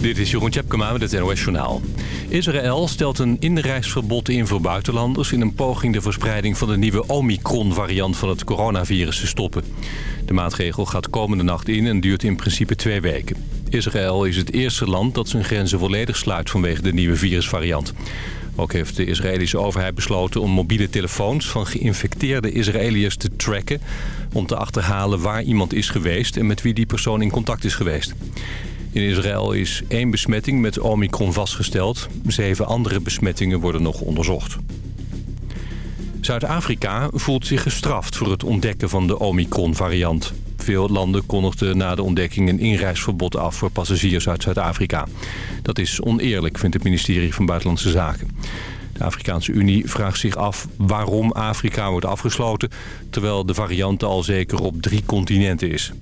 Dit is Jeroen Tjepkema met het NOS Journaal. Israël stelt een inreisverbod in voor buitenlanders... in een poging de verspreiding van de nieuwe Omicron-variant van het coronavirus te stoppen. De maatregel gaat komende nacht in en duurt in principe twee weken. Israël is het eerste land dat zijn grenzen volledig sluit vanwege de nieuwe virusvariant. Ook heeft de Israëlische overheid besloten om mobiele telefoons van geïnfecteerde Israëliërs te tracken... om te achterhalen waar iemand is geweest en met wie die persoon in contact is geweest. In Israël is één besmetting met Omicron vastgesteld. Zeven andere besmettingen worden nog onderzocht. Zuid-Afrika voelt zich gestraft voor het ontdekken van de Omicron-variant. Veel landen kondigden na de ontdekking een inreisverbod af voor passagiers uit Zuid-Afrika. Dat is oneerlijk, vindt het ministerie van Buitenlandse Zaken. De Afrikaanse Unie vraagt zich af waarom Afrika wordt afgesloten... terwijl de variant al zeker op drie continenten is.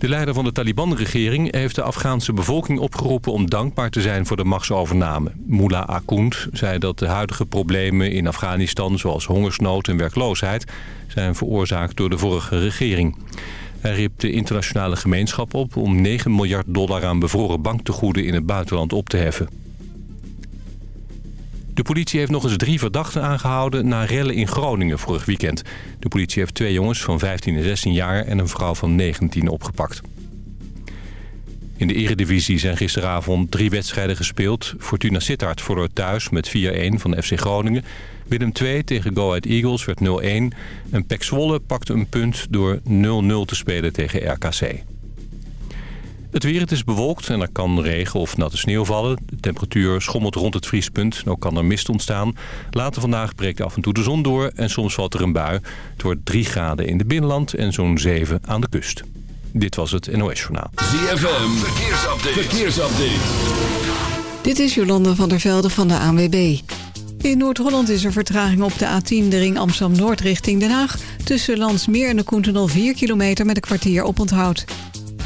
De leider van de Taliban-regering heeft de Afghaanse bevolking opgeroepen om dankbaar te zijn voor de machtsovername. Mullah Akund zei dat de huidige problemen in Afghanistan, zoals hongersnood en werkloosheid, zijn veroorzaakt door de vorige regering. Hij riep de internationale gemeenschap op om 9 miljard dollar aan bevroren banktegoeden in het buitenland op te heffen. De politie heeft nog eens drie verdachten aangehouden na rellen in Groningen vorig weekend. De politie heeft twee jongens van 15 en 16 jaar en een vrouw van 19 opgepakt. In de eredivisie zijn gisteravond drie wedstrijden gespeeld. Fortuna Sittard verloor thuis met 4-1 van FC Groningen. Willem II tegen Go Ahead Eagles werd 0-1. En Pek Zwolle pakte een punt door 0-0 te spelen tegen RKC. Het weer, het is bewolkt en er kan regen of natte sneeuw vallen. De temperatuur schommelt rond het vriespunt en ook kan er mist ontstaan. Later vandaag breekt af en toe de zon door en soms valt er een bui. Het wordt 3 graden in het binnenland en zo'n 7 aan de kust. Dit was het NOS Journaal. ZFM, verkeersupdate. verkeersupdate. Dit is Jolanda van der Velde van de ANWB. In Noord-Holland is er vertraging op de A10, de ring Amsterdam-Noord richting Den Haag. Tussen Landsmeer en de Koentenol 4 kilometer met een kwartier op onthoud.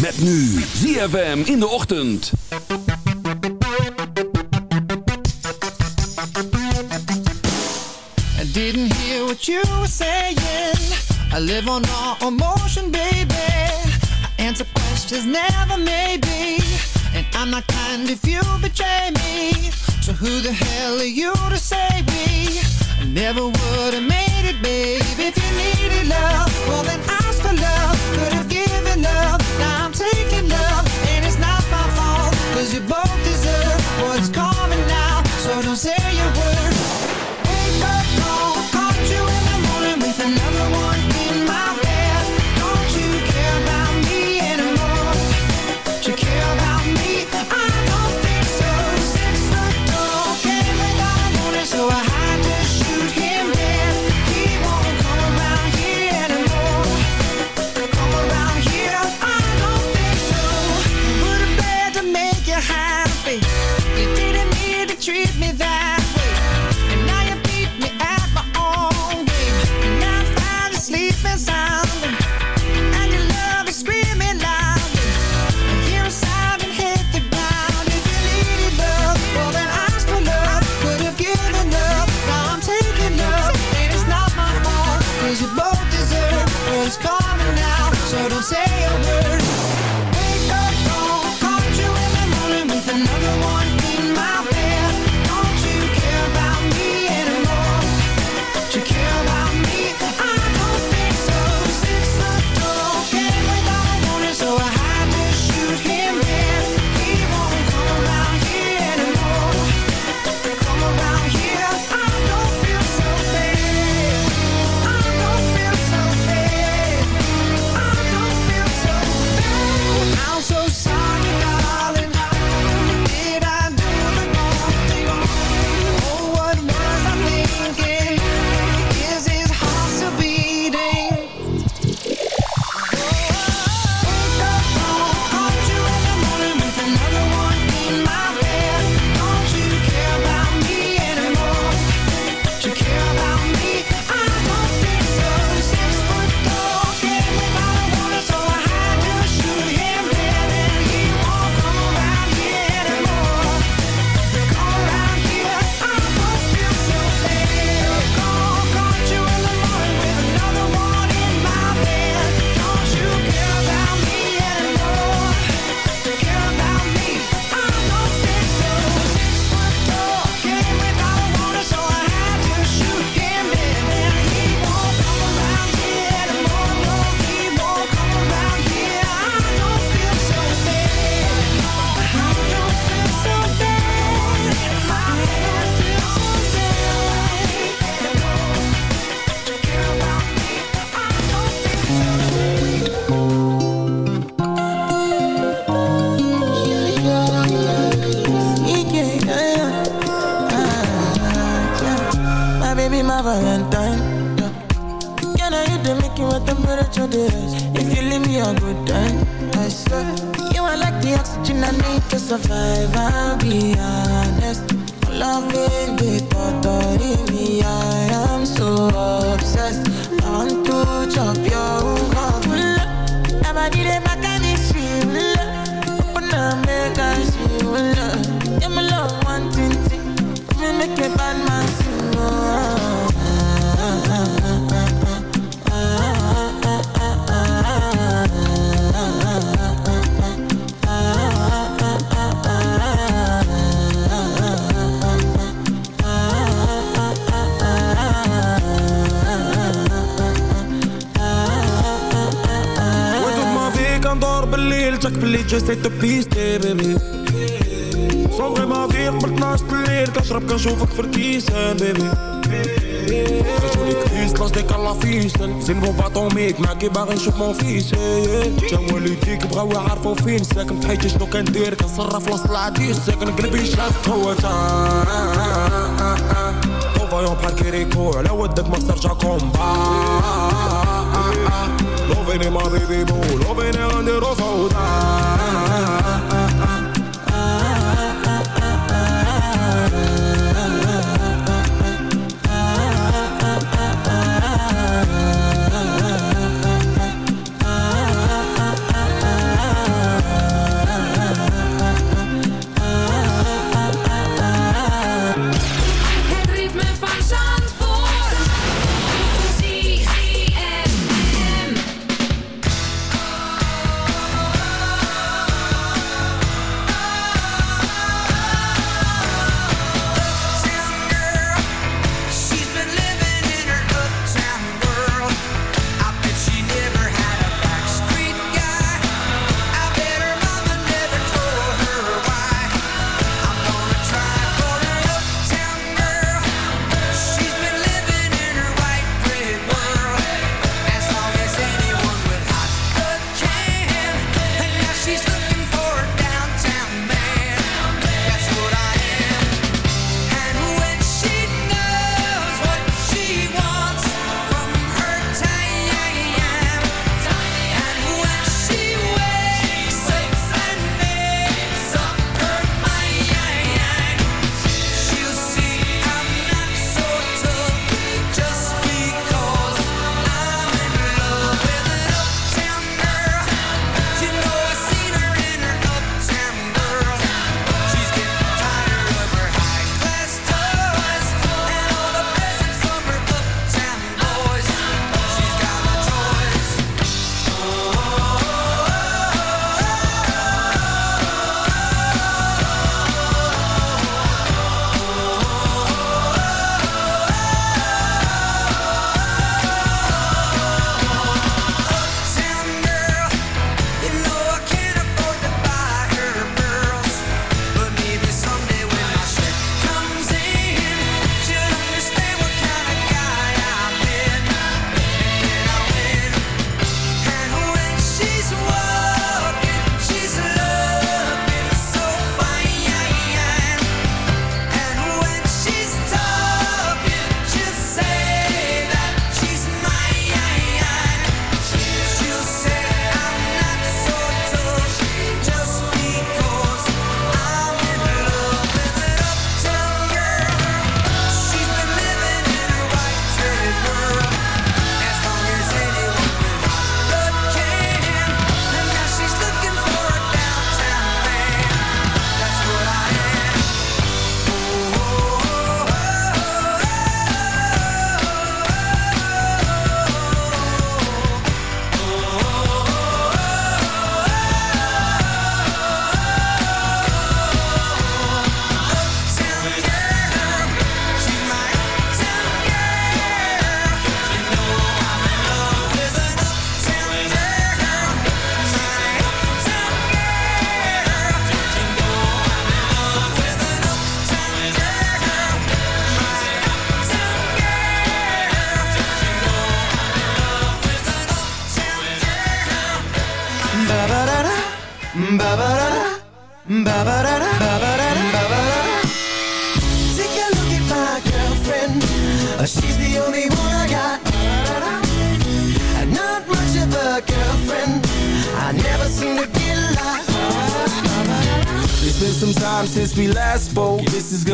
Met nu ZFM in de ochtend. I didn't hear what you were saying. I live on all emotion, baby. I answer questions, never maybe. And I'm not kind if you betray me. So who the hell are you to say we? I never would have made it, babe. Cause you both deserve what's coming now. So don't say a word. chaque verliet, je steeds te pister, baby Zonder maar weer, maar naast leer Kan je kan zoveel verkiezen, baby Als jullie kiest, was ik al afviezen Zin voor wat om ik, maak je maar een zoek mijn vies Jouw ludieke brouwen haar voor vies Zeg hem tijdjes nog en deur, kan schrap, los laat die Zeg Voyons, grip in schaf, gewoon طوبة يوم بحال كيريكو على ودك ما استرجعكم Loving in my baby boo. in de the.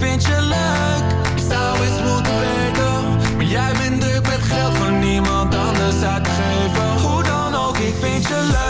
vind je leuk. Je zou eens moeten weten Maar jij bent druk met geld van niemand anders uitgeven Hoe dan ook, ik vind je leuk.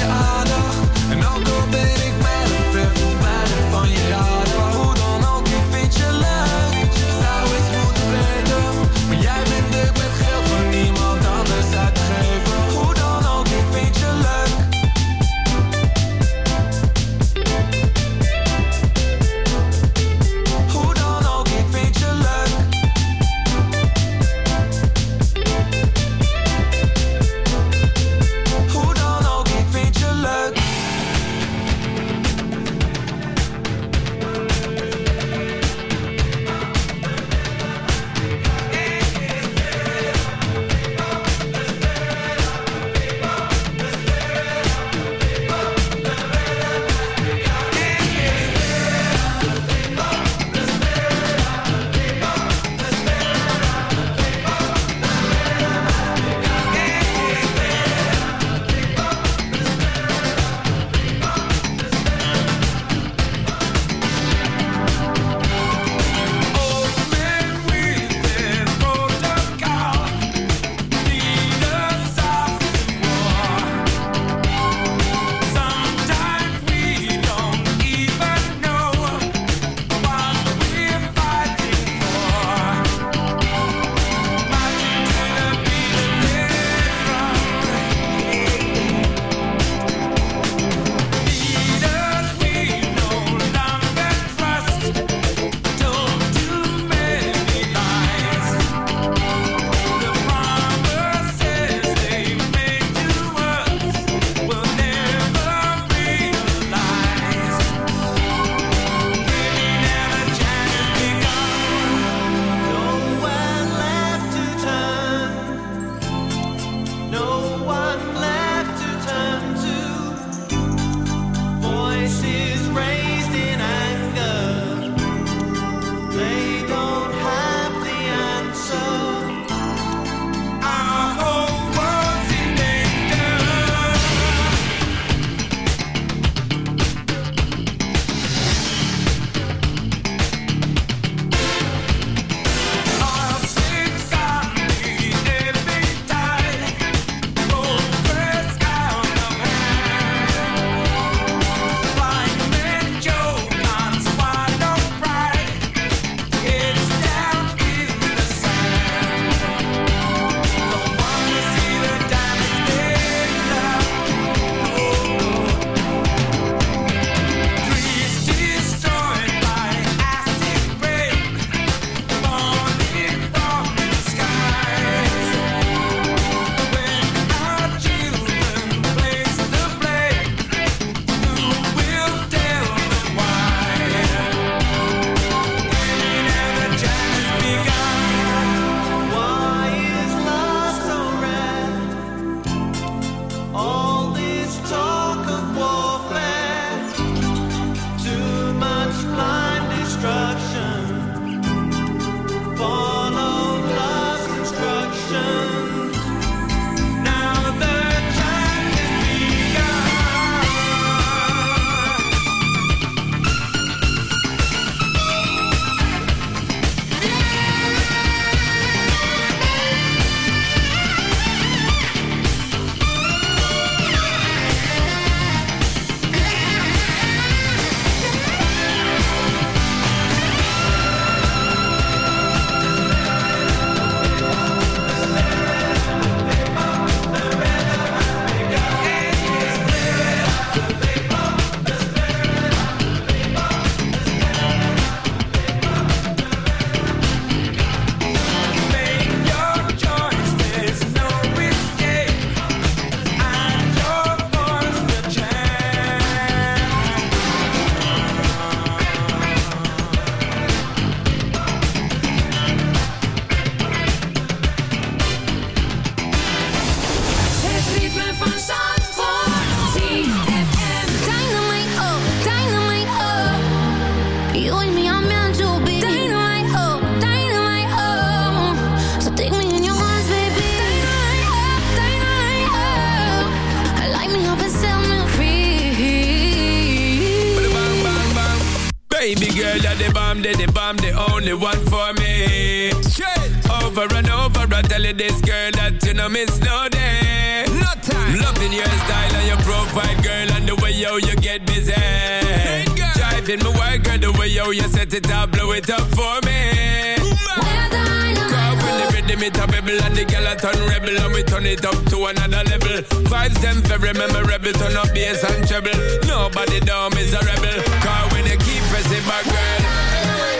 Set it up, blow it up for me. Cause when the rhythm it a bubble and the girl a turn rebel and we turn it up to another level. Vibes them very memorable, turn up bass and treble. Nobody down is a rebel. Cause when you keep pressing back, girl,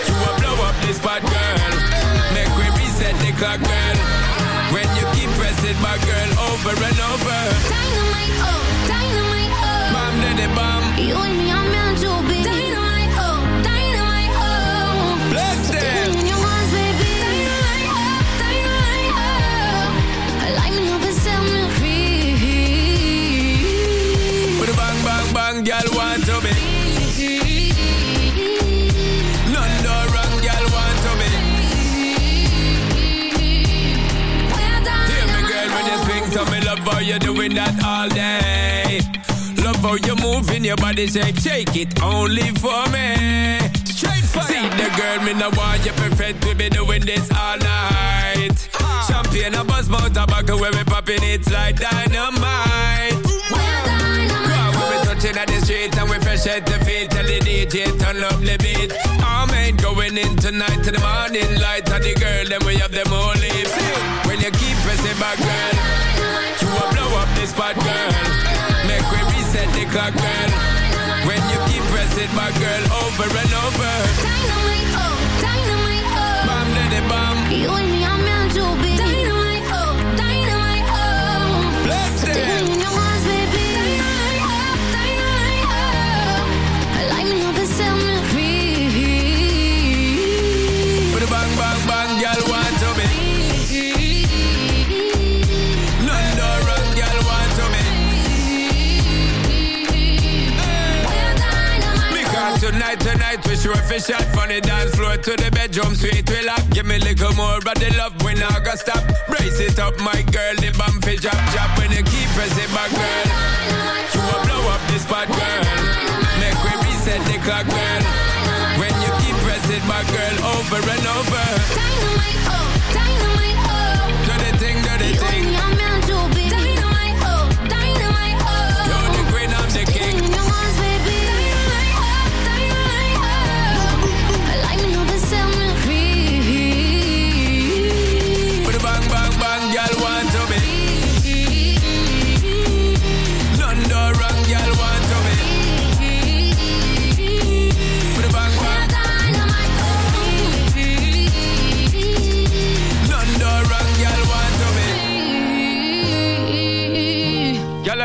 you will blow up this spot, girl. Make we reset the clock, girl. When you keep pressing back, girl, over and over. Dynamite, oh, dynamite, oh. Bam, daddy, bam. You and me are meant to me love how you doing that all day. Love how you moving your body shape, shake it only for me. Straight fire. See the girl, me no want you perfect, we be doing this all night. Champagne, a buzz, mouth, tobacco, where we popping it like dynamite. Cause when we touching at the street and we fresh at the feet, tell the DJ turn up the beat. Our man going in tonight to the morning light, and the girl then we have them all leave. When you keep pressing back, girl, will blow up the spot, girl. Make we reset the clock, girl. When you keep pressing back, girl, over and over. Dynamite, oh, dynamite, oh. Bam, daddy, bam. You and me are meant to be. Dynamite, oh, dynamite, oh. Bless them. Tonight, tonight we sure fish out from the dance floor to the bedroom sweet we lock. Give me a little more of the love when I go stop. Brace it up, my girl, the bump fi drop, drop when you keep pressing back, girl. You will blow up this spot, girl. Make we reset the clock, girl. When you keep pressing back, girl, over and over. Dynamite, oh, dynamite,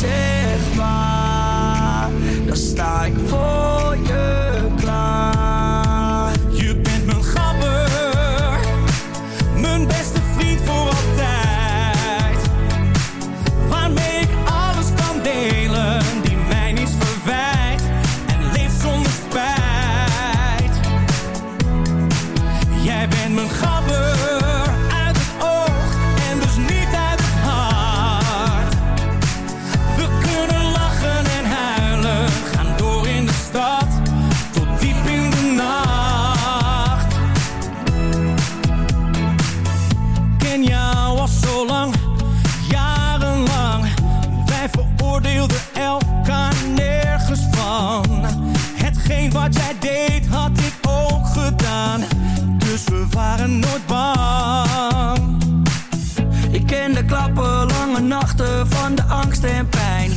zegt waar, dan sta ik voor je angst en pijn.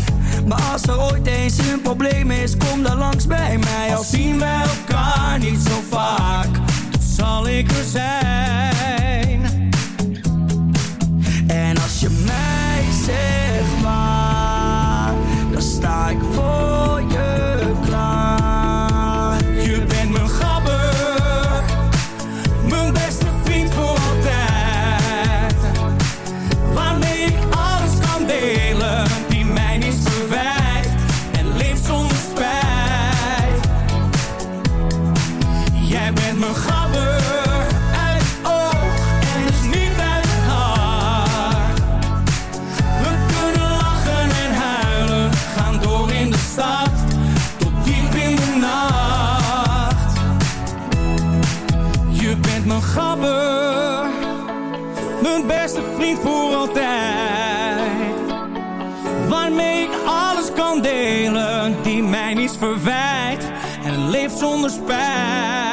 Maar als er ooit eens een probleem is, kom dan langs bij mij. Al zien wij elkaar niet zo vaak, toch zal ik er zijn. En als je mij zegt waar, dan sta ik voor voor altijd. Waarmee ik alles kan delen, die mij niets verwijt en leeft zonder spijt.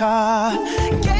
car.